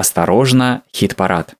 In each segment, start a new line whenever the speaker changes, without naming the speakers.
осторожно, хит-парад.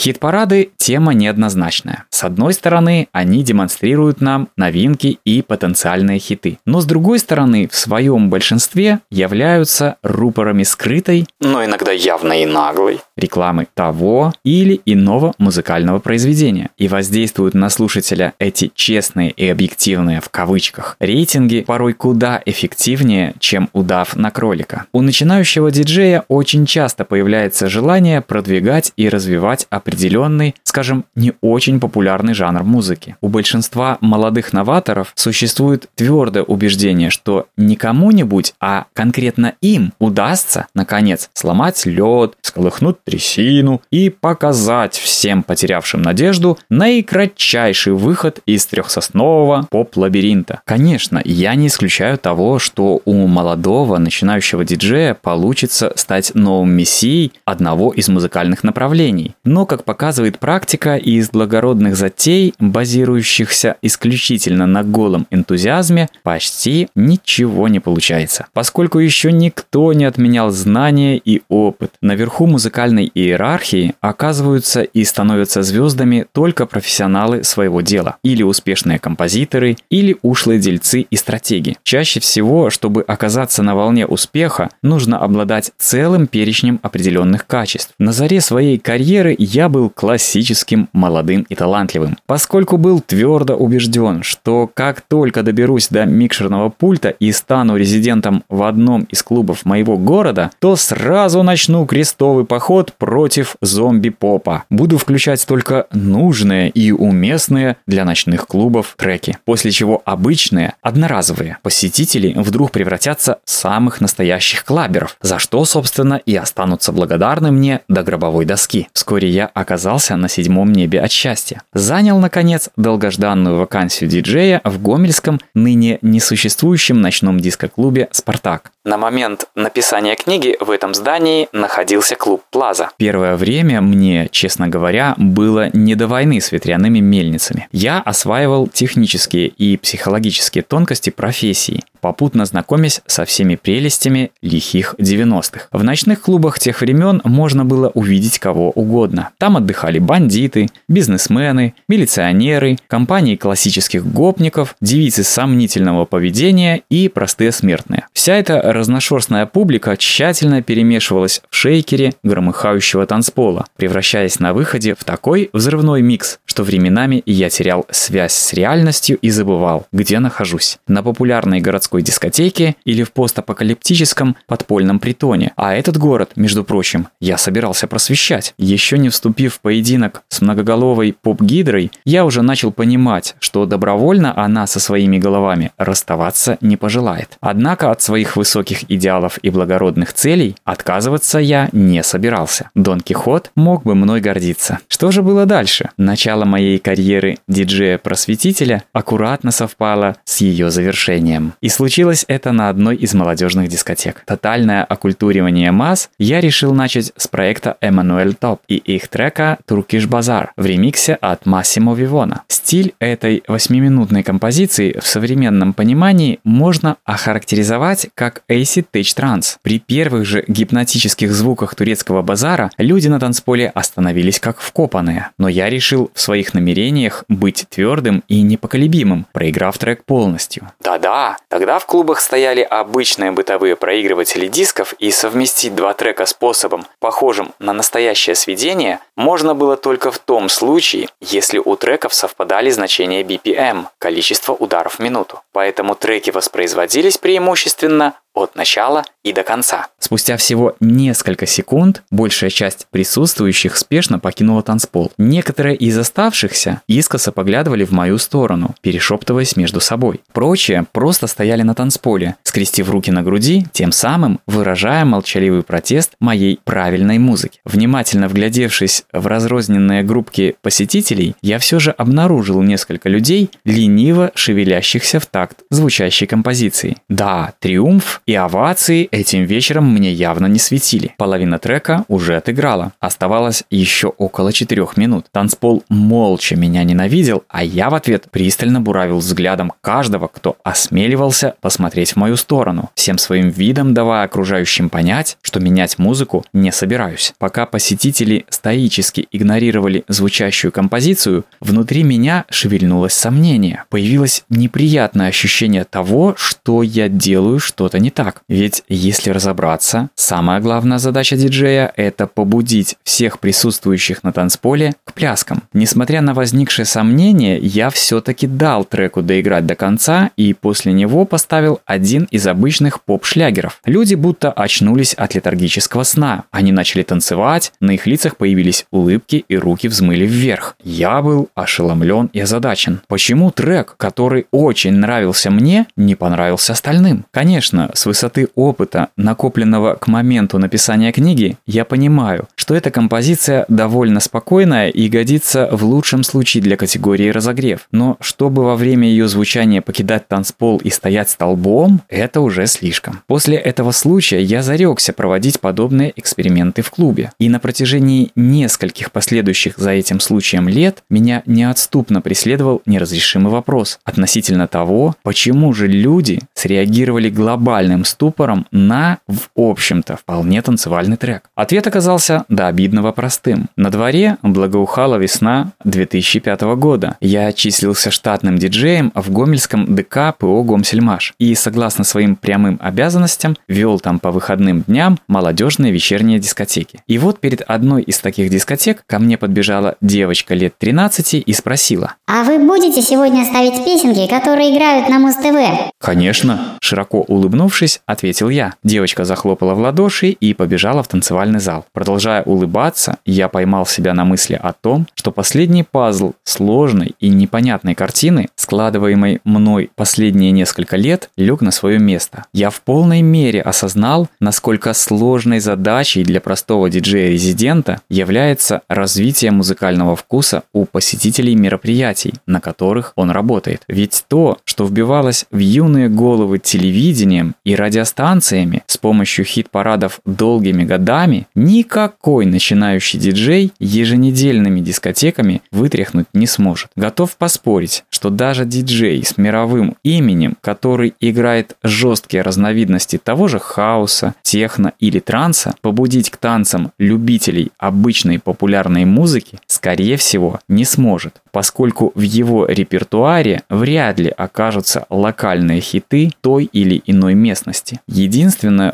Хит-парады – тема неоднозначная. С одной стороны, они демонстрируют нам новинки и потенциальные хиты. Но с другой стороны, в своем большинстве являются рупорами скрытой, но иногда явно и наглой, рекламы того или иного музыкального произведения. И воздействуют на слушателя эти честные и объективные в кавычках рейтинги порой куда эффективнее, чем удав на кролика. У начинающего диджея очень часто появляется желание продвигать и развивать определенный, скажем, не очень популярный жанр музыки. У большинства молодых новаторов существует твердое убеждение, что не кому-нибудь, а конкретно им удастся, наконец, сломать лед, сколыхнуть трясину и показать всем потерявшим надежду наикратчайший выход из трехсоснового поп-лабиринта. Конечно, я не исключаю того, что у молодого начинающего диджея получится стать новым мессией одного из музыкальных направлений. Но, как показывает практика, из благородных затей, базирующихся исключительно на голом энтузиазме, почти ничего не получается. Поскольку еще никто не отменял знания и опыт. Наверху музыкальной иерархии оказываются и становятся звездами только профессионалы своего дела. Или успешные композиторы, или ушлые дельцы и стратеги. Чаще всего, чтобы оказаться на волне успеха, нужно обладать целым перечнем определенных качеств. На заре своей карьеры я был классическим, молодым и талантливым, поскольку был твердо убежден, что как только доберусь до микшерного пульта и стану резидентом в одном из клубов моего города, то сразу начну крестовый поход против зомби-попа. Буду включать только нужные и уместные для ночных клубов треки, после чего обычные, одноразовые посетители вдруг превратятся в самых настоящих клаберов, за что, собственно, и останутся благодарны мне до гробовой доски. Вскоре я оказался на седьмом небе от счастья. Занял, наконец, долгожданную вакансию диджея в Гомельском, ныне несуществующем ночном диско-клубе «Спартак». На момент написания книги в этом здании находился клуб «Плаза». Первое время мне, честно говоря, было не до войны с ветряными мельницами. Я осваивал технические и психологические тонкости профессии попутно знакомясь со всеми прелестями лихих 90-х. В ночных клубах тех времен можно было увидеть кого угодно. Там отдыхали бандиты, бизнесмены, милиционеры, компании классических гопников, девицы сомнительного поведения и простые смертные. Вся эта разношерстная публика тщательно перемешивалась в шейкере громыхающего танцпола, превращаясь на выходе в такой взрывной микс, что временами я терял связь с реальностью и забывал, где нахожусь. На популярной городской дискотеке или в постапокалиптическом подпольном притоне. А этот город, между прочим, я собирался просвещать. Еще не вступив в поединок с многоголовой поп-гидрой, я уже начал понимать, что добровольно она со своими головами расставаться не пожелает. Однако от своих высоких идеалов и благородных целей отказываться я не собирался. Дон Кихот мог бы мной гордиться. Что же было дальше? Начало моей карьеры диджея-просветителя аккуратно совпало с ее завершением. И случилось это на одной из молодежных дискотек. Тотальное оккультуривание масс я решил начать с проекта Эммануэль Топ и их трека Turkish Bazaar в ремиксе от Массимо Вивона. Стиль этой восьмиминутной композиции в современном понимании можно охарактеризовать как acid tech trance. При первых же гипнотических звуках турецкого базара люди на танцполе остановились как вкопанные. Но я решил в своих намерениях быть твердым и непоколебимым, проиграв трек полностью. Да-да, тогда в клубах стояли обычные бытовые проигрыватели дисков и совместить два трека способом, похожим на настоящее сведение, можно было только в том случае, если у треков совпадали значения BPM – количество ударов в минуту. Поэтому треки воспроизводились преимущественно от начала и до конца. Спустя всего несколько секунд большая часть присутствующих спешно покинула танцпол. Некоторые из оставшихся искоса поглядывали в мою сторону, перешептываясь между собой. Прочие просто стояли на танцполе, скрестив руки на груди, тем самым выражая молчаливый протест моей правильной музыки. Внимательно вглядевшись в разрозненные группки посетителей, я все же обнаружил несколько людей, лениво шевелящихся в такт звучащей композиции. Да, триумф и овации этим вечером мне явно не светили. Половина трека уже отыграла. Оставалось еще около четырех минут. Танцпол молча меня ненавидел, а я в ответ пристально буравил взглядом каждого, кто осмеливался посмотреть в мою сторону, всем своим видом давая окружающим понять, что менять музыку не собираюсь. Пока посетители стоически игнорировали звучащую композицию, внутри меня шевельнулось сомнение. Появилось неприятное ощущение того, что я делаю что-то не так. Ведь если разобраться, самая главная задача диджея – это побудить всех присутствующих на танцполе к пляскам. Несмотря на возникшее сомнение, я все-таки дал треку доиграть до конца и после него поставил один из обычных поп-шлягеров. Люди будто очнулись от летаргического сна. Они начали танцевать, на их лицах появились улыбки и руки взмыли вверх. Я был ошеломлен и озадачен. Почему трек, который очень нравился мне, не понравился остальным? Конечно, с высоты опыта, накопленного к моменту написания книги, я понимаю, что эта композиция довольно спокойная и годится в лучшем случае для категории разогрев. Но чтобы во время ее звучания покидать танцпол и стоять столбом, это уже слишком. После этого случая я зарекся проводить подобные эксперименты в клубе. И на протяжении нескольких последующих за этим случаем лет меня неотступно преследовал неразрешимый вопрос относительно того, почему же люди среагировали глобальным ступором на, в общем-то, вполне танцевальный трек. Ответ оказался до обидного простым. На дворе благоухала весна 2005 года. Я числился штатным диджеем в Гомельском ДК ПО «Гомсельмаш» и, согласно своим прямым обязанностям, вел там по выходным дням молодежные вечерние дискотеки. И вот перед одной из таких дискотек ко мне подбежала девочка лет 13 и спросила.
А вы будете сегодня ставить песенки, которые играют на Муз-ТВ?
Конечно, широко улыбнувшись, ответил я. Девочка захлопала в ладоши и побежала в танцевальный зал. Продолжая улыбаться, я поймал себя на мысли о том, что последний пазл сложной и непонятной картины, складываемой мной последние несколько лет, лег на свое место. Я в полной мере осознал, насколько сложной задачей для простого диджея-резидента является развитие музыкального вкуса у посетителей мероприятий, на которых он работает. Ведь то, что вбивалось в юные головы телевидением и радиостанциями с помощью хит-парадов долгими годами, никакой начинающий диджей еженедельными дискотеками вытряхнуть не сможет. Готов поспорить, что даже диджей с мировым именем, который играет жесткие разновидности того же хаоса, техно или транса, побудить к танцам любителей обычной популярной музыки, скорее всего, не сможет, поскольку в его репертуаре вряд ли окажутся локальные хиты той или иной местности. Единственное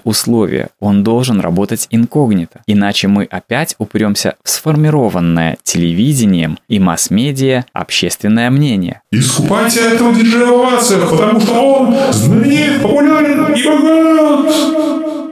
условие – он должен работать инкогнито, иначе мы опять упремся в сформированное телевидением и масс-медиа общественное мнение.
Искупайте этого диджея потому что он знаменит, популярен и богат.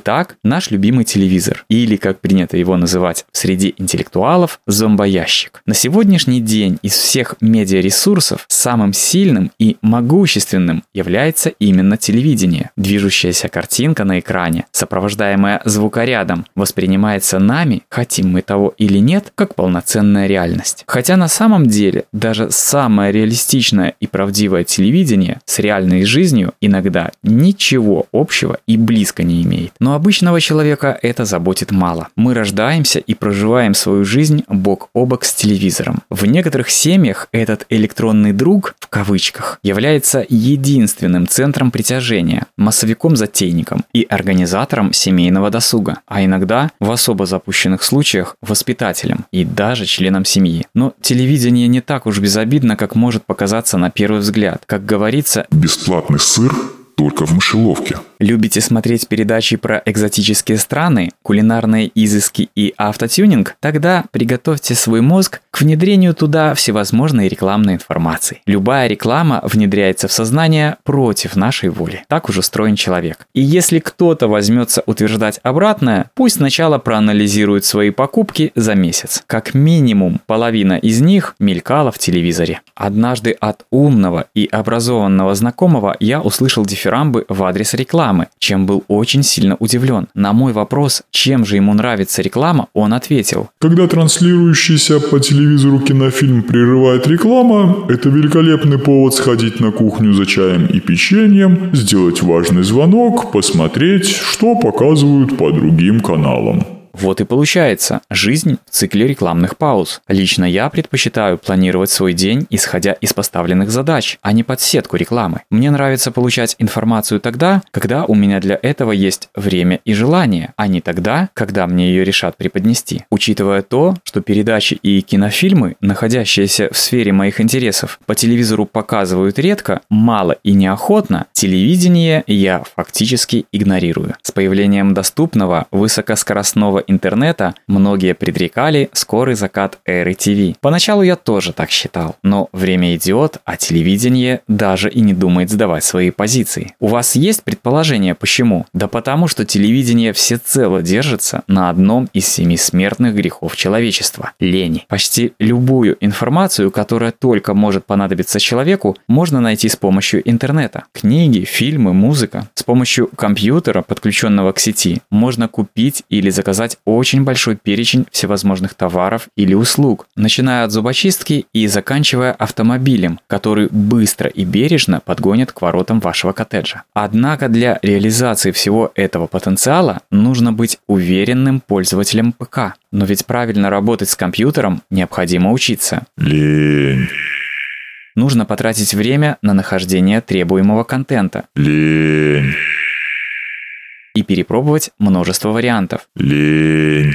Итак, наш любимый телевизор, или, как принято его называть среди интеллектуалов, зомбоящик. На сегодняшний день из всех медиаресурсов самым сильным и могущественным является именно телевидение. Движущаяся картинка на экране, сопровождаемая звукорядом, воспринимается нами, хотим мы того или нет, как полноценная реальность. Хотя на самом деле даже самое реалистичное и правдивое телевидение с реальной жизнью иногда ничего общего и близко не имеет. Но обычного человека это заботит мало. Мы рождаемся и проживаем свою жизнь бок о бок с телевизором. В некоторых семьях этот электронный друг, в кавычках, является единственным центром притяжения, массовиком-затейником и организатором семейного досуга, а иногда, в особо запущенных случаях, воспитателем и даже членом семьи. Но телевидение не так уж безобидно, как может показаться на первый взгляд. Как говорится,
бесплатный сыр только в мышеловке.
Любите смотреть передачи про экзотические страны, кулинарные изыски и автотюнинг? Тогда приготовьте свой мозг к внедрению туда всевозможной рекламной информации. Любая реклама внедряется в сознание против нашей воли. Так уже устроен человек. И если кто-то возьмется утверждать обратное, пусть сначала проанализирует свои покупки за месяц. Как минимум половина из них мелькала в телевизоре. Однажды от умного и образованного знакомого я услышал дифференцию дифирамбы в адрес рекламы, чем был очень сильно удивлен. На мой вопрос, чем же ему нравится реклама, он ответил.
Когда транслирующийся по телевизору кинофильм прерывает реклама, это великолепный повод сходить на кухню за чаем и печеньем, сделать важный звонок, посмотреть, что показывают по другим каналам.
Вот и получается, жизнь в цикле рекламных пауз. Лично я предпочитаю планировать свой день, исходя из поставленных задач, а не под сетку рекламы. Мне нравится получать информацию тогда, когда у меня для этого есть время и желание, а не тогда, когда мне ее решат преподнести. Учитывая то, что передачи и кинофильмы, находящиеся в сфере моих интересов, по телевизору показывают редко, мало и неохотно, телевидение я фактически игнорирую. С появлением доступного высокоскоростного интернета многие предрекали скорый закат эры ТВ. Поначалу я тоже так считал, но время идет, а телевидение даже и не думает сдавать свои позиции. У вас есть предположение почему? Да потому что телевидение всецело держится на одном из семи смертных грехов человечества – лени. Почти любую информацию, которая только может понадобиться человеку, можно найти с помощью интернета. Книги, фильмы, музыка. С помощью компьютера, подключенного к сети, можно купить или заказать очень большой перечень всевозможных товаров или услуг, начиная от зубочистки и заканчивая автомобилем, который быстро и бережно подгонит к воротам вашего коттеджа. Однако для реализации всего этого потенциала нужно быть уверенным пользователем ПК. Но ведь правильно работать с компьютером необходимо учиться.
Лень.
Нужно потратить время на нахождение требуемого контента.
Лень.
И перепробовать множество вариантов.
Лень.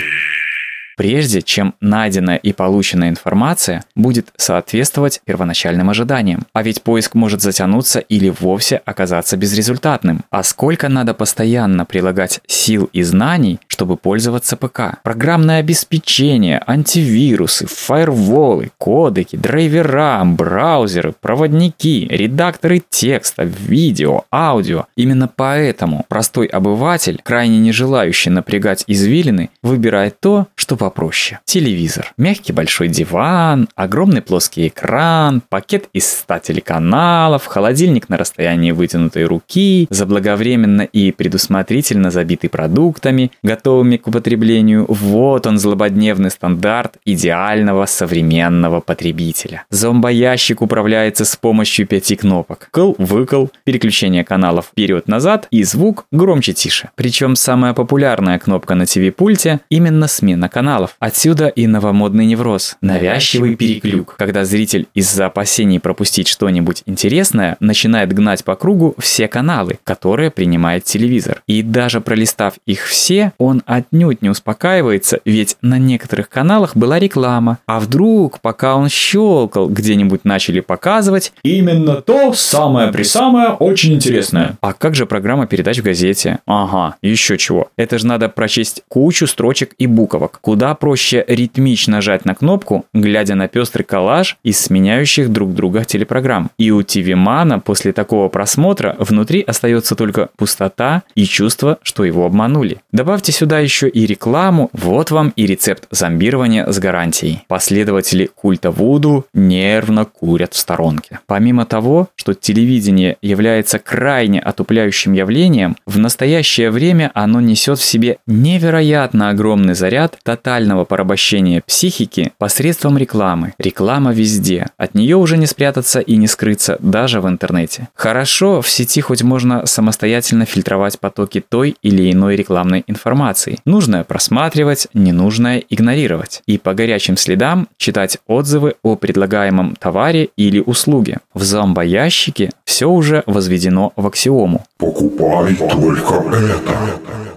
прежде чем найденная и полученная информация будет соответствовать первоначальным ожиданиям. А ведь поиск может затянуться или вовсе оказаться безрезультатным. А сколько надо постоянно прилагать сил и знаний, чтобы пользоваться ПК? Программное обеспечение, антивирусы, фаерволы, кодеки, драйвера, браузеры, проводники, редакторы текста, видео, аудио. Именно поэтому простой обыватель, крайне не желающий напрягать извилины, выбирает то, что попроще. Телевизор. Мягкий большой диван, огромный плоский экран, пакет из 100 телеканалов, холодильник на расстоянии вытянутой руки, заблаговременно и предусмотрительно забитый продуктами, готовыми к употреблению. Вот он, злободневный стандарт идеального современного потребителя. Зомбоящик управляется с помощью пяти кнопок. Кл-выкл, переключение каналов вперед-назад и звук громче-тише. Причем самая популярная кнопка на ТВ-пульте именно смена каналов. Отсюда и новомодный невроз, навязчивый переклюк, когда зритель из-за опасений пропустить что-нибудь интересное начинает гнать по кругу все каналы, которые принимает телевизор. И даже пролистав их все, он отнюдь не успокаивается, ведь на некоторых каналах была реклама. А вдруг, пока он щелкал, где-нибудь начали показывать
Именно то самое при самое очень интересное.
А как же программа передач в газете? Ага, еще чего. Это же надо прочесть кучу строчек и буквок. Куда проще ритмично нажать на кнопку, глядя на пестрый коллаж из сменяющих друг друга телепрограмм. И у ТВ-мана после такого просмотра внутри остается только пустота и чувство, что его обманули. Добавьте сюда еще и рекламу, вот вам и рецепт зомбирования с гарантией. Последователи культа Вуду нервно курят в сторонке. Помимо того, что телевидение является крайне отупляющим явлением, в настоящее время оно несет в себе невероятно огромный заряд тотального порабощения психики посредством рекламы. Реклама везде. От нее уже не спрятаться и не скрыться даже в интернете. Хорошо, в сети хоть можно самостоятельно фильтровать потоки той или иной рекламной информации. Нужное просматривать, ненужное игнорировать. И по горячим следам читать отзывы о предлагаемом товаре или услуге. В зомбоящике все уже возведено в аксиому.
Покупай только это.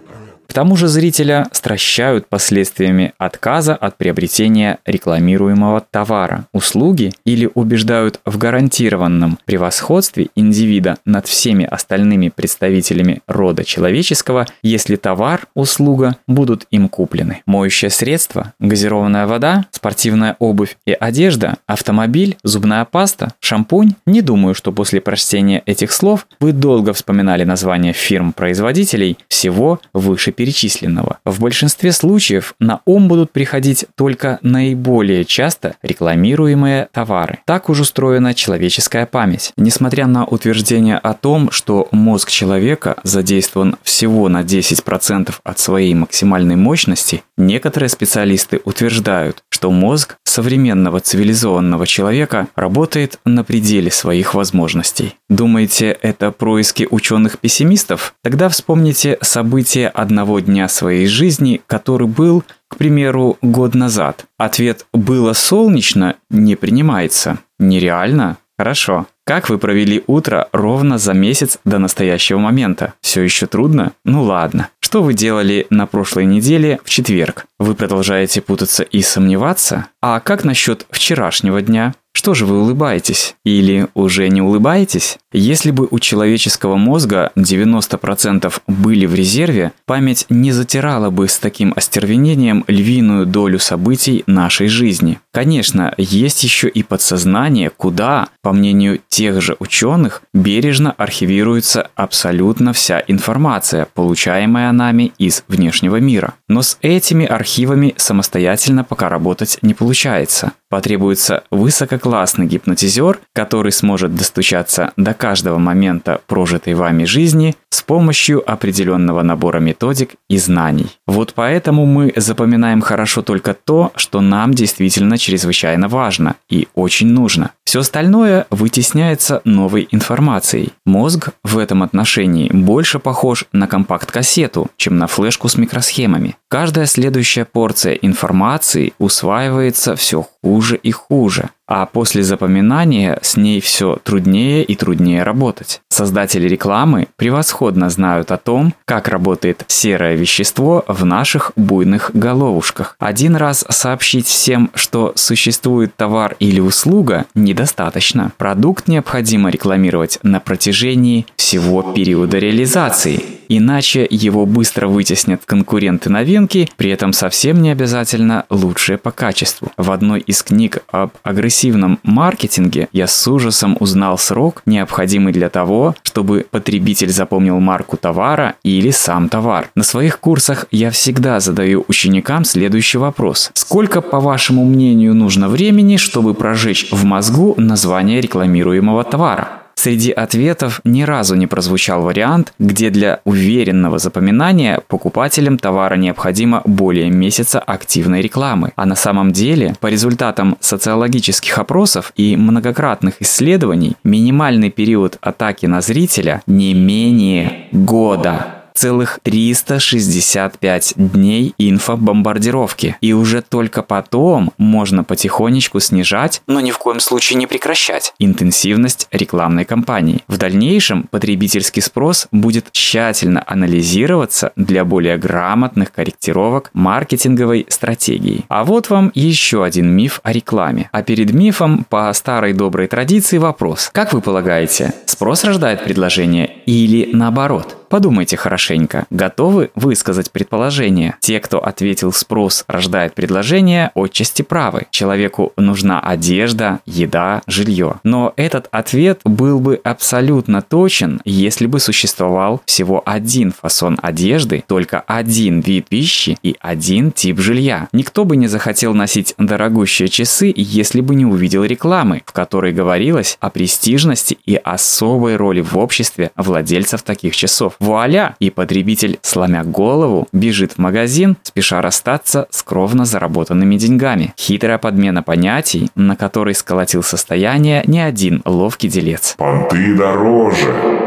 К тому же зрителя стращают последствиями отказа от приобретения рекламируемого товара, услуги или убеждают в гарантированном превосходстве индивида над всеми остальными представителями рода человеческого, если товар, услуга будут им куплены. Моющее средство, газированная вода, спортивная обувь и одежда, автомобиль, зубная паста, шампунь. Не думаю, что после прочтения этих слов вы долго вспоминали названия фирм-производителей всего выше вышеперечисленного. В большинстве случаев на ум будут приходить только наиболее часто рекламируемые товары. Так уж устроена человеческая память. Несмотря на утверждение о том, что мозг человека задействован всего на 10% от своей максимальной мощности, некоторые специалисты утверждают, что мозг современного цивилизованного человека работает на пределе своих возможностей. Думаете, это происки ученых-пессимистов? Тогда вспомните события одного дня своей жизни, который был, к примеру, год назад. Ответ «было солнечно» не принимается. Нереально? Хорошо. Как вы провели утро ровно за месяц до настоящего момента? Все еще трудно? Ну ладно. Что вы делали на прошлой неделе в четверг? Вы продолжаете путаться и сомневаться? А как насчет вчерашнего дня? Что же вы улыбаетесь? Или уже не улыбаетесь? Если бы у человеческого мозга 90% были в резерве, память не затирала бы с таким остервенением львиную долю событий нашей жизни. Конечно, есть еще и подсознание, куда, по мнению тех же ученых, бережно архивируется абсолютно вся информация, получаемая нами из внешнего мира. Но с этими архивами самостоятельно пока работать не получается. Потребуется высококлассный гипнотизер, который сможет достучаться до каждого момента прожитой вами жизни с помощью определенного набора методик и знаний. Вот поэтому мы запоминаем хорошо только то, что нам действительно чрезвычайно важно и очень нужно. Все остальное вытесняется новой информацией. Мозг в этом отношении больше похож на компакт-кассету, чем на флешку с микросхемами. Каждая следующая порция информации усваивается все хуже и хуже а после запоминания с ней все труднее и труднее работать. Создатели рекламы превосходно знают о том, как работает серое вещество в наших буйных головушках. Один раз сообщить всем, что существует товар или услуга, недостаточно. Продукт необходимо рекламировать на протяжении всего периода реализации, иначе его быстро вытеснят конкуренты новинки, при этом совсем не обязательно лучшие по качеству. В одной из книг об агрессивном маркетинге я с ужасом узнал срок, необходимый для того, чтобы потребитель запомнил марку товара или сам товар. На своих курсах я всегда задаю ученикам следующий вопрос. Сколько, по вашему мнению, нужно времени, чтобы прожечь в мозгу название рекламируемого товара? Среди ответов ни разу не прозвучал вариант, где для уверенного запоминания покупателям товара необходимо более месяца активной рекламы. А на самом деле, по результатам социологических опросов и многократных исследований, минимальный период атаки на зрителя не менее года целых 365 дней инфобомбардировки. И уже только потом можно потихонечку снижать, но ни в коем случае не прекращать, интенсивность рекламной кампании. В дальнейшем потребительский спрос будет тщательно анализироваться для более грамотных корректировок маркетинговой стратегии. А вот вам еще один миф о рекламе. А перед мифом по старой доброй традиции вопрос. Как вы полагаете, спрос рождает предложение или наоборот? Подумайте хорошенько, готовы высказать предположение? Те, кто ответил спрос рождает предложение, отчасти правы. Человеку нужна одежда, еда, жилье. Но этот ответ был бы абсолютно точен, если бы существовал всего один фасон одежды, только один вид пищи и один тип жилья. Никто бы не захотел носить дорогущие часы, если бы не увидел рекламы, в которой говорилось о престижности и особой роли в обществе владельцев таких часов. Вуаля! И потребитель, сломя голову, бежит в магазин, спеша расстаться с кровно заработанными деньгами. Хитрая подмена понятий, на которой сколотил состояние не один ловкий делец.
Понты дороже.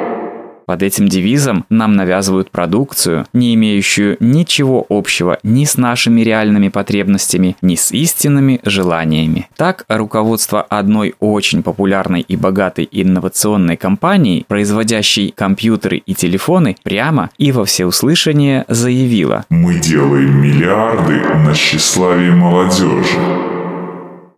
Под этим девизом нам навязывают продукцию, не имеющую ничего общего ни с нашими реальными потребностями, ни с истинными желаниями. Так, руководство одной очень популярной и богатой инновационной компании, производящей компьютеры и телефоны, прямо и во всеуслышание заявило
«Мы делаем миллиарды на тщеславии молодежи».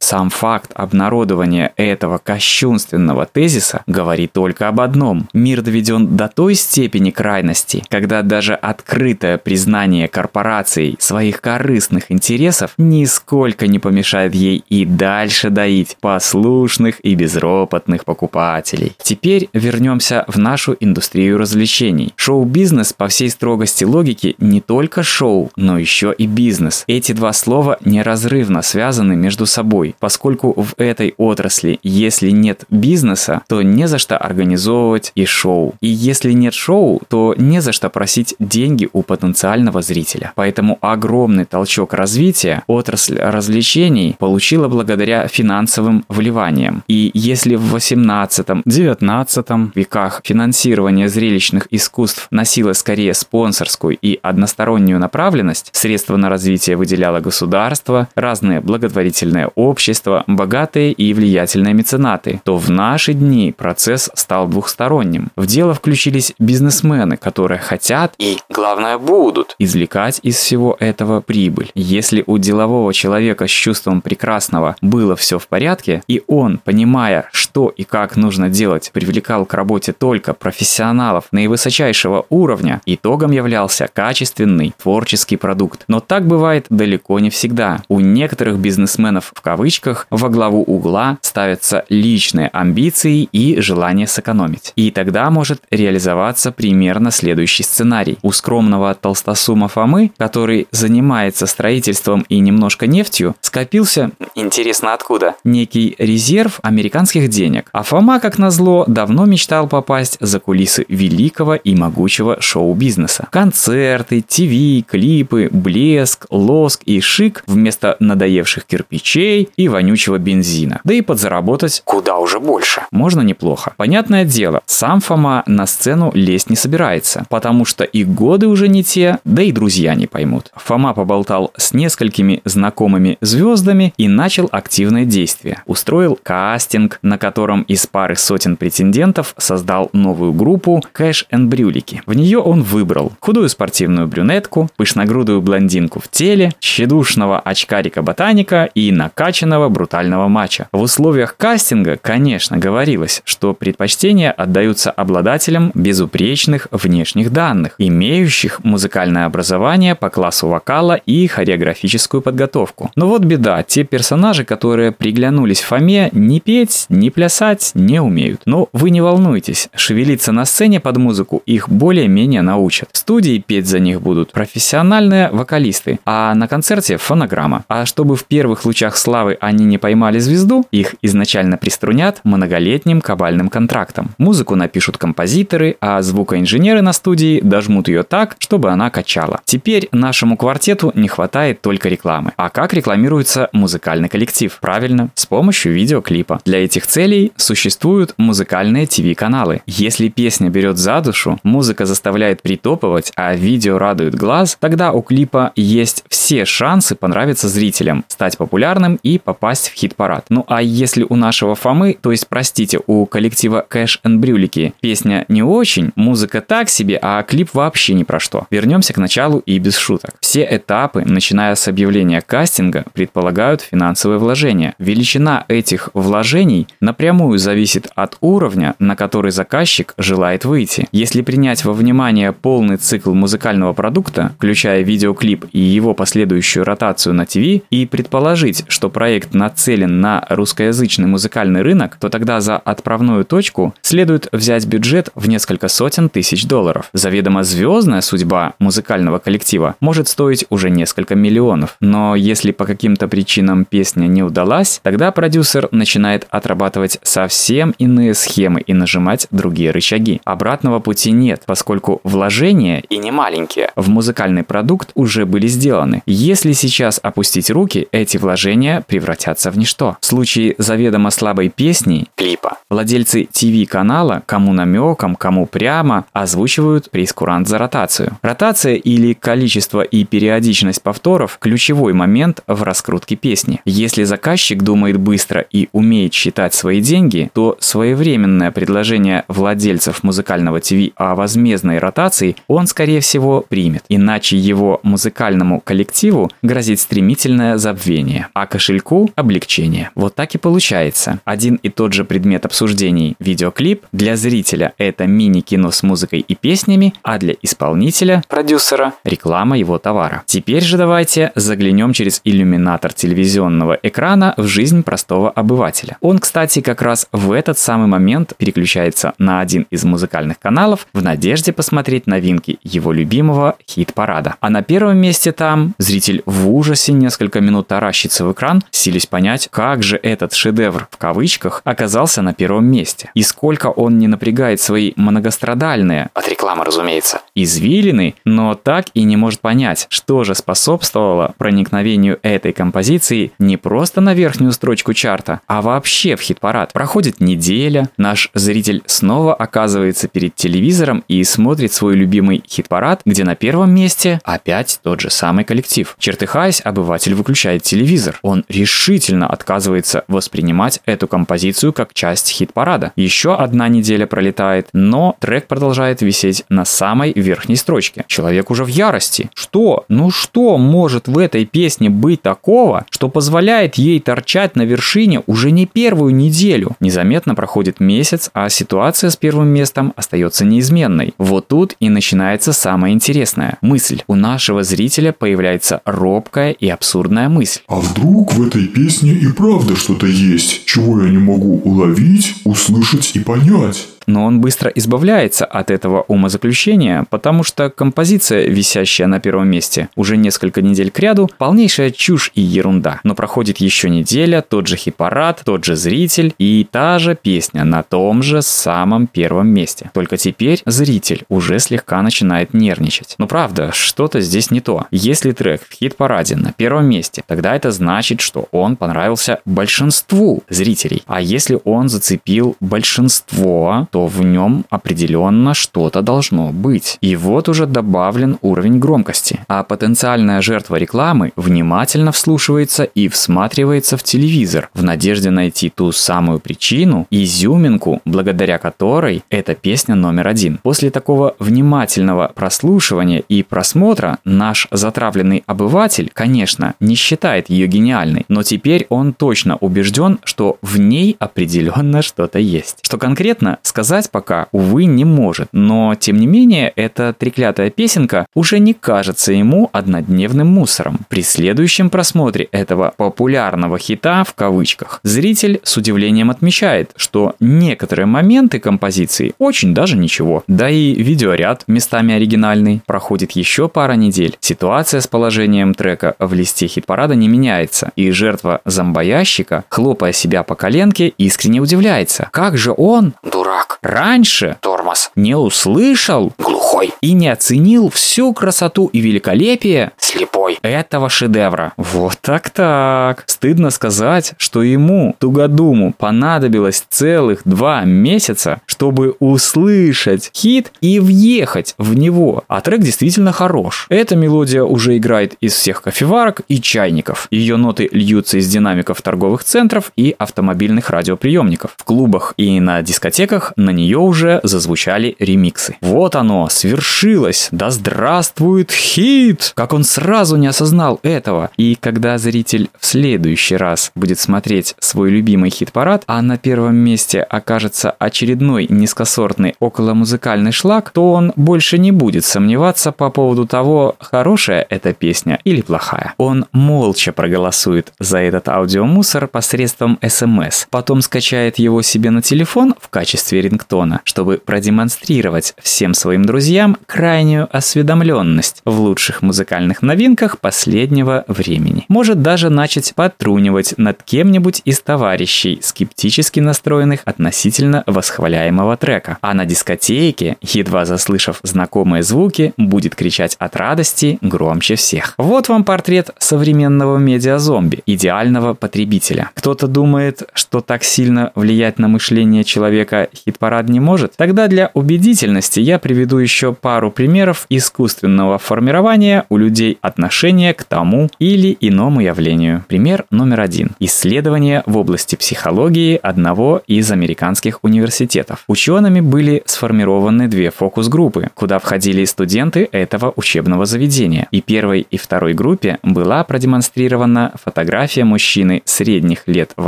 Сам факт обнародования этого кощунственного тезиса говорит только об одном. Мир доведен до той степени крайности, когда даже открытое признание корпорацией своих корыстных интересов нисколько не помешает ей и дальше доить послушных и безропотных покупателей. Теперь вернемся в нашу индустрию развлечений. Шоу-бизнес по всей строгости логики не только шоу, но еще и бизнес. Эти два слова неразрывно связаны между собой, поскольку в этой отрасли, если нет бизнеса, то не за что организовывать и шоу. И если нет шоу, то не за что просить деньги у потенциального зрителя. Поэтому огромный толчок развития отрасль развлечений получила благодаря финансовым вливаниям. И если в 18-19 веках финансирование зрелищных искусств носило скорее спонсорскую и одностороннюю направленность, средства на развитие выделяло государство, разные благотворительные общества, богатые и влиятельные меценаты, то в наши дни процесс стал двухсторонним. В дело включились бизнесмены, которые хотят и, главное, будут извлекать из всего этого прибыль. Если у делового человека с чувством прекрасного было все в порядке, и он, понимая, что и как нужно делать, привлекал к работе только профессионалов наивысочайшего уровня, итогом являлся качественный творческий продукт. Но так бывает далеко не всегда. У некоторых бизнесменов в кавычках во главу угла ставятся личные амбиции и желание сэкономить. И тогда может реализоваться примерно следующий сценарий. У скромного толстосума Фомы, который занимается строительством и немножко нефтью, скопился, интересно откуда, некий резерв американских денег. А Фома, как назло, давно мечтал попасть за кулисы великого и могучего шоу-бизнеса. Концерты, ТВ, клипы, блеск, лоск и шик вместо надоевших кирпичей и вонючего бензина. Да и подзаработать куда уже больше. Можно неплохо. Понятное дело, сам Фома на сцену лезть не собирается, потому что и годы уже не те, да и друзья не поймут. Фома поболтал с несколькими знакомыми звездами и начал активное действие. Устроил кастинг, на котором из пары сотен претендентов создал новую группу Кэш and Брюлики. В нее он выбрал худую спортивную брюнетку, пышногрудую блондинку в теле, тщедушного очкарика-ботаника и накачанного брутального матча. В условиях кастинга, конечно, говорилось, что предпочтения отдаются обладателям безупречных внешних данных, имеющих музыкальное образование по классу вокала и хореографическую подготовку. Но вот беда, те персонажи, которые приглянулись Фоме, ни петь, ни плясать не умеют. Но вы не волнуйтесь, шевелиться на сцене под музыку их более-менее научат. В студии петь за них будут профессиональные вокалисты, а на концерте фонограмма. А чтобы в первых лучах славы они не поймали звезду, их изначально приструнят многолетним кабальным контрактом. Музыку напишут композиторы, а звукоинженеры на студии дожмут ее так, чтобы она качала. Теперь нашему квартету не хватает только рекламы. А как рекламируется музыкальный коллектив? Правильно, с помощью видеоклипа. Для этих целей существуют музыкальные ТВ-каналы. Если песня берет за душу, музыка заставляет притопывать, а видео радует глаз, тогда у клипа есть все шансы понравиться зрителям, стать популярным и попасть в хит-парад. Ну а если у нашего Фомы, то есть, простите, у коллектива Кэш Брюлики, песня не очень, музыка так себе, а клип вообще ни про что. Вернемся к началу и без шуток. Все этапы, начиная с объявления кастинга, предполагают финансовые вложения. Величина этих вложений напрямую зависит от уровня, на который заказчик желает выйти. Если принять во внимание полный цикл музыкального продукта, включая видеоклип и его последующую ротацию на ТВ, и предположить, что проект нацелен на русскоязычный музыкальный рынок, то тогда за отправную точку следует взять бюджет в несколько сотен тысяч долларов. Заведомо звездная судьба музыкального коллектива может стоить уже несколько миллионов. Но если по каким-то причинам песня не удалась, тогда продюсер начинает отрабатывать совсем иные схемы и нажимать другие рычаги. Обратного пути нет, поскольку вложения, и не маленькие, в музыкальный продукт уже были сделаны. Если сейчас опустить руки, эти вложения превратятся в ничто. В случае заведомо слабой песни, клипа, владельцы ТВ-канала, кому намеком, кому прямо, озвучивают прескурант за ротацию. Ротация или количество и периодичность повторов – ключевой момент в раскрутке песни. Если заказчик думает быстро и умеет считать свои деньги, то своевременное предложение владельцев музыкального ТВ о возмездной ротации он, скорее всего, примет. Иначе его музыкальному коллективу грозит стремительное забвение. А кошельку ученику облегчение. Вот так и получается. Один и тот же предмет обсуждений – видеоклип. Для зрителя это мини-кино с музыкой и песнями, а для исполнителя, продюсера, реклама его товара. Теперь же давайте заглянем через иллюминатор телевизионного экрана в жизнь простого обывателя. Он, кстати, как раз в этот самый момент переключается на один из музыкальных каналов в надежде посмотреть новинки его любимого хит-парада. А на первом месте там зритель в ужасе несколько минут таращится в экран, силясь понять, как же этот шедевр в кавычках оказался на первом месте. И сколько он не напрягает свои многострадальные, от рекламы, разумеется, извилины, но так и не может понять, что же способствовало проникновению этой композиции не просто на верхнюю строчку чарта, а вообще в хит-парад. Проходит неделя, наш зритель снова оказывается перед телевизором и смотрит свой любимый хит-парад, где на первом месте опять тот же самый коллектив. Чертыхаясь, обыватель выключает телевизор. Он решительно отказывается воспринимать эту композицию как часть хит-парада. Еще одна неделя пролетает, но трек продолжает висеть на самой верхней строчке. Человек уже в ярости. Что? Ну что может в этой песне быть такого, что позволяет ей торчать на вершине уже не первую неделю? Незаметно проходит месяц, а ситуация с первым местом остается неизменной. Вот тут и начинается самое интересное. Мысль. У нашего зрителя появляется робкая и абсурдная мысль.
А вдруг в этой песне и правда что-то есть, чего я не могу уловить, услышать и понять?
Но он быстро избавляется от этого умозаключения, потому что композиция, висящая на первом месте уже несколько недель кряду, полнейшая чушь и ерунда. Но проходит еще неделя, тот же хит-парад, тот же зритель и та же песня на том же самом первом месте. Только теперь зритель уже слегка начинает нервничать. Но правда, что-то здесь не то. Если трек в хит-параде на первом месте, тогда это значит, что он понравился большинству зрителей. А если он зацепил большинство, то в нем определенно что-то должно быть. И вот уже добавлен уровень громкости. А потенциальная жертва рекламы внимательно вслушивается и всматривается в телевизор в надежде найти ту самую причину, изюминку, благодаря которой эта песня номер один. После такого внимательного прослушивания и просмотра наш затравленный обыватель, конечно, не считает ее гениальной, но теперь он точно убежден, что в ней определенно что-то есть. Что конкретно, сказать сказать пока, увы, не может. Но, тем не менее, эта треклятая песенка уже не кажется ему однодневным мусором. При следующем просмотре этого популярного хита в кавычках зритель с удивлением отмечает, что некоторые моменты композиции очень даже ничего. Да и видеоряд местами оригинальный. Проходит еще пара недель. Ситуация с положением трека в листе хит-парада не меняется. И жертва зомбоящика, хлопая себя по коленке, искренне удивляется. Как же он, дурак, раньше тормоз не услышал глухой и не оценил всю красоту и великолепие слепой этого шедевра. Вот так-так. Стыдно сказать, что ему, Тугодуму, понадобилось целых два месяца, чтобы услышать хит и въехать в него. А трек действительно хорош. Эта мелодия уже играет из всех кофеварок и чайников. Ее ноты льются из динамиков торговых центров и автомобильных радиоприемников. В клубах и на дискотеках на нее уже зазвучали ремиксы. Вот оно, свершилось! Да здравствует хит! Как он сразу не осознал этого. И когда зритель в следующий раз будет смотреть свой любимый хит-парад, а на первом месте окажется очередной низкосортный околомузыкальный шлак, то он больше не будет сомневаться по поводу того, хорошая эта песня или плохая. Он молча проголосует за этот аудиомусор посредством смс, потом скачает его себе на телефон в качестве рингтона, чтобы продемонстрировать всем своим друзьям крайнюю осведомленность в лучших музыкальных новинках последнего времени. Может даже начать подтрунивать над кем-нибудь из товарищей, скептически настроенных относительно восхваляемого трека. А на дискотеке, едва заслышав знакомые звуки, будет кричать от радости громче всех. Вот вам портрет современного медиазомби, идеального потребителя. Кто-то думает, что так сильно влиять на мышление человека хит-парад не может? Тогда для убедительности я приведу еще пару примеров искусственного формирования у людей отношения к тому или иному явлению. Пример номер один. Исследование в области психологии одного из американских университетов. Учеными были сформированы две фокус-группы, куда входили студенты этого учебного заведения. И первой и второй группе была продемонстрирована фотография мужчины средних лет в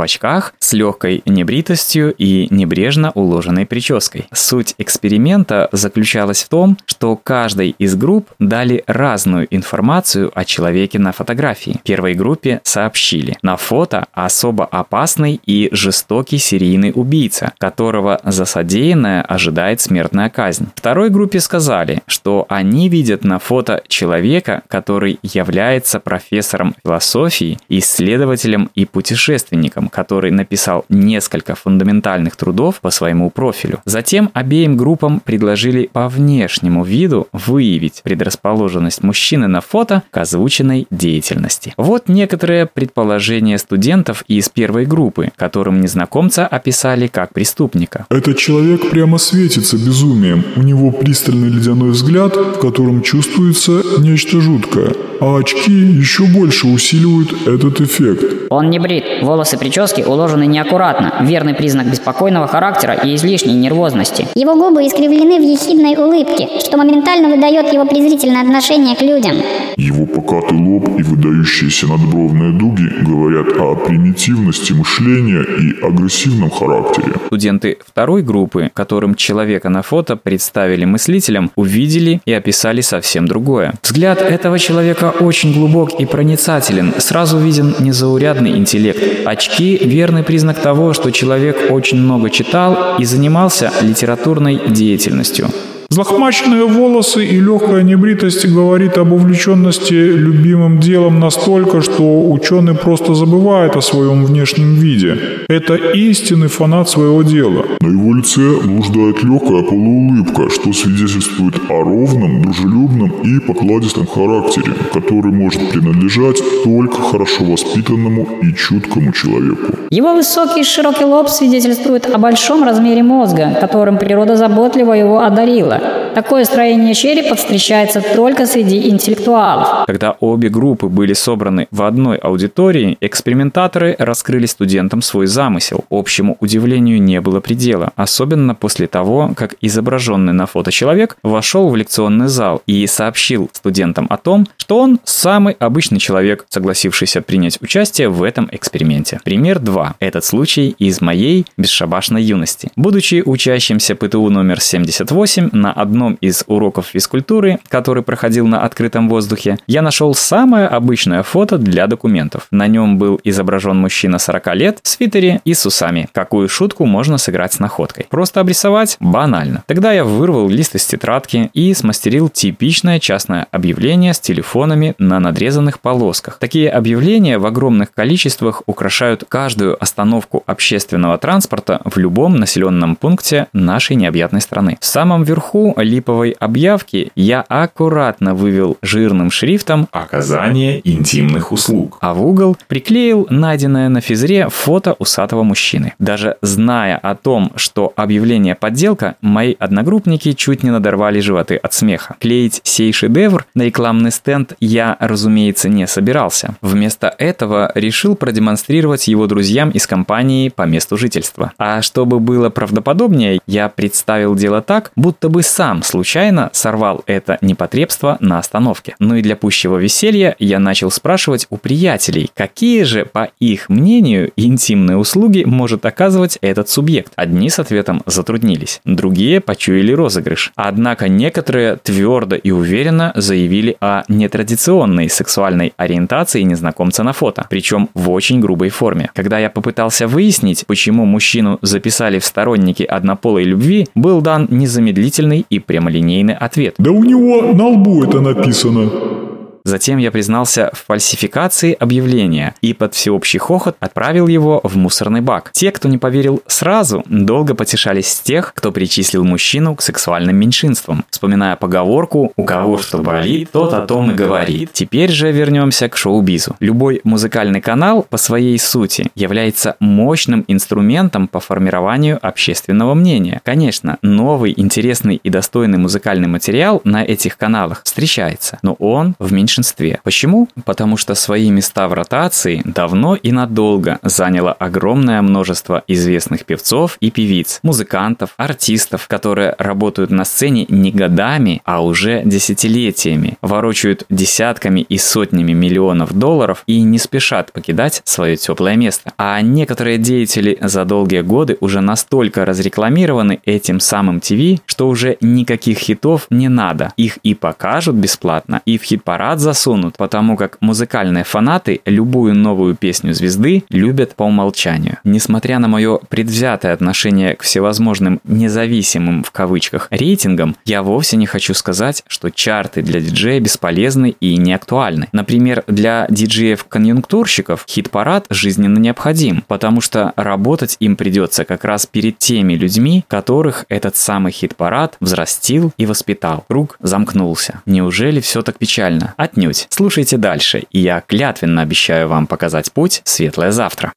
очках с легкой небритостью и небрежно уложенной прической. Суть эксперимента заключалась в том, что каждой из групп дали разную информацию о человеке на фотографии. Первой группе сообщили, на фото особо опасный и жестокий серийный убийца, которого за содеянное ожидает смертная казнь. Второй группе сказали, что они видят на фото человека, который является профессором философии, исследователем и путешественником, который написал несколько фундаментальных трудов по своему профилю. Затем обеим группам предложили по внешнему виду выявить предрасположенность мужчины на фото к озвученной деятельности. Вот некоторые предположения студентов из первой группы, которым незнакомца описали как преступника.
Этот человек прямо светится безумием. У него пристальный ледяной взгляд, в котором чувствуется нечто жуткое. А очки еще больше усиливают этот эффект.
Он не брит, волосы прически уложены неаккуратно, верный признак беспокойного характера и излишней нервозности.
Его губы искривлены в ехидной улыбке, что моментально выдает его презрительное отношение к людям.
Его покатый лоб и выдающиеся надбровные дуги говорят о примитивности мышления и агрессивном характере.
Студенты второй группы, которым человека на фото представили мыслителям, увидели и описали совсем другое. Взгляд этого человека очень глубок и проницателен, сразу виден незаурядный интеллект. Очки – верный признак того, что человек очень много читал и занимался литературной деятельностью.
Взлохмаченные волосы и легкая небритость говорит об увлеченности любимым делом настолько, что ученый просто забывает о своем внешнем виде. Это истинный фанат своего дела.
На его лице блуждает легкая полуулыбка, что свидетельствует о ровном, дружелюбном и покладистом характере, который может принадлежать только хорошо воспитанному и чуткому человеку.
Его высокий широкий лоб свидетельствует о большом размере мозга, которым природа заботливо его одарила. Такое строение черепа встречается только среди интеллектуалов.
Когда обе группы были собраны в одной аудитории, экспериментаторы раскрыли студентам свой замысел. Общему удивлению не было предела, особенно после того, как изображенный на фото человек вошел в лекционный зал и сообщил студентам о том, что он самый обычный человек, согласившийся принять участие в этом эксперименте. Пример 2. Этот случай из моей бесшабашной юности. Будучи учащимся ПТУ номер 78 на одном из уроков физкультуры, который проходил на открытом воздухе, я нашел самое обычное фото для документов. На нем был изображен мужчина 40 лет в свитере и с усами. Какую шутку можно сыграть с находкой? Просто обрисовать? Банально. Тогда я вырвал лист из тетрадки и смастерил типичное частное объявление с телефонами на надрезанных полосках. Такие объявления в огромных количествах украшают каждую остановку общественного транспорта в любом населенном пункте нашей необъятной страны. В самом верху липовой объявки я аккуратно вывел жирным шрифтом
Оказание интимных услуг.
а в угол приклеил найденное на физре фото усатого мужчины. Даже зная о том, что объявление подделка, мои одногруппники чуть не надорвали животы от смеха. Клеить сей шедевр на рекламный стенд я, разумеется, не собирался. Вместо этого решил продемонстрировать его друзьям из компании по месту жительства. А чтобы было правдоподобнее, я представил дело так, будто бы сам случайно сорвал это непотребство на остановке. Ну и для пущего веселья я начал спрашивать у приятелей, какие же, по их мнению, интимные услуги может оказывать этот субъект. Одни с ответом затруднились, другие почуяли розыгрыш. Однако некоторые твердо и уверенно заявили о нетрадиционной сексуальной ориентации незнакомца на фото, причем в очень грубой форме. Когда я попытался выяснить, почему мужчину записали в сторонники однополой любви, был дан незамедлительный и прямолинейный ответ.
Да у него на лбу это написано.
Затем я признался в фальсификации объявления и под всеобщий хохот отправил его в мусорный бак. Те, кто не поверил сразу, долго потешались с тех, кто причислил мужчину к сексуальным меньшинствам, вспоминая поговорку «У кого что болит, тот о том и говорит». Теперь же вернемся к шоу-бизу. Любой музыкальный канал по своей сути является мощным инструментом по формированию общественного мнения. Конечно, новый, интересный и достойный музыкальный материал на этих каналах встречается, но он в меньшинстве. Почему? Потому что свои места в ротации давно и надолго заняло огромное множество известных певцов и певиц, музыкантов, артистов, которые работают на сцене не годами, а уже десятилетиями, ворочают десятками и сотнями миллионов долларов и не спешат покидать свое теплое место. А некоторые деятели за долгие годы уже настолько разрекламированы этим самым ТВ, что уже никаких хитов не надо. Их и покажут бесплатно, и в хит-парад засунут, потому как музыкальные фанаты любую новую песню звезды любят по умолчанию. Несмотря на мое предвзятое отношение к всевозможным «независимым» в кавычках рейтингам, я вовсе не хочу сказать, что чарты для диджея бесполезны и не актуальны. Например, для диджеев-конъюнктурщиков хит-парад жизненно необходим, потому что работать им придется как раз перед теми людьми, которых этот самый хит-парад взрастил и воспитал. Круг замкнулся. Неужели все так печально? Отнюдь. Слушайте дальше, и я клятвенно обещаю вам показать путь светлое завтра.